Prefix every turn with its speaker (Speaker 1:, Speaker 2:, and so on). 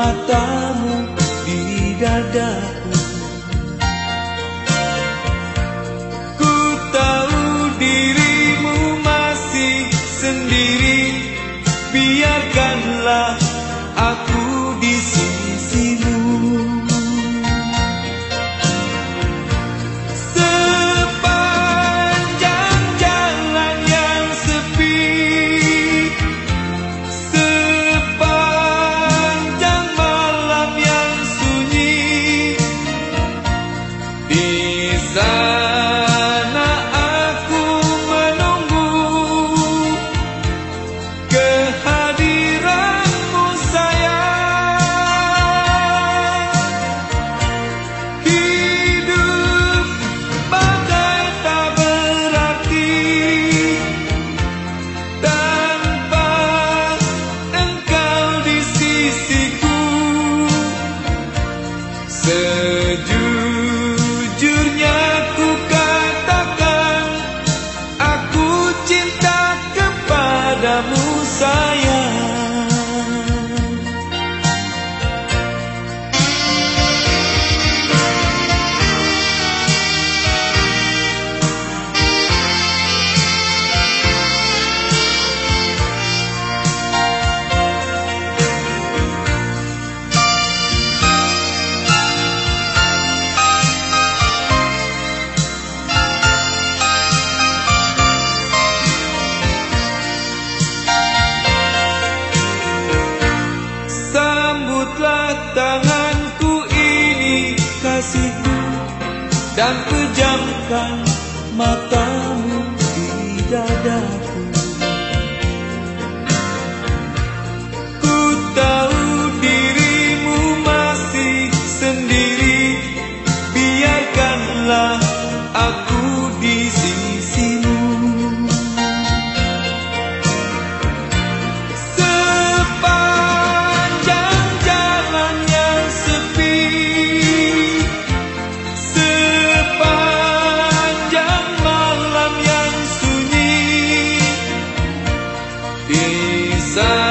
Speaker 1: matamu di dadaku. Ku tahu dirimu masih sendiri. Biarkanlah love. sa dan pejamkan matamu di dadaku. Peace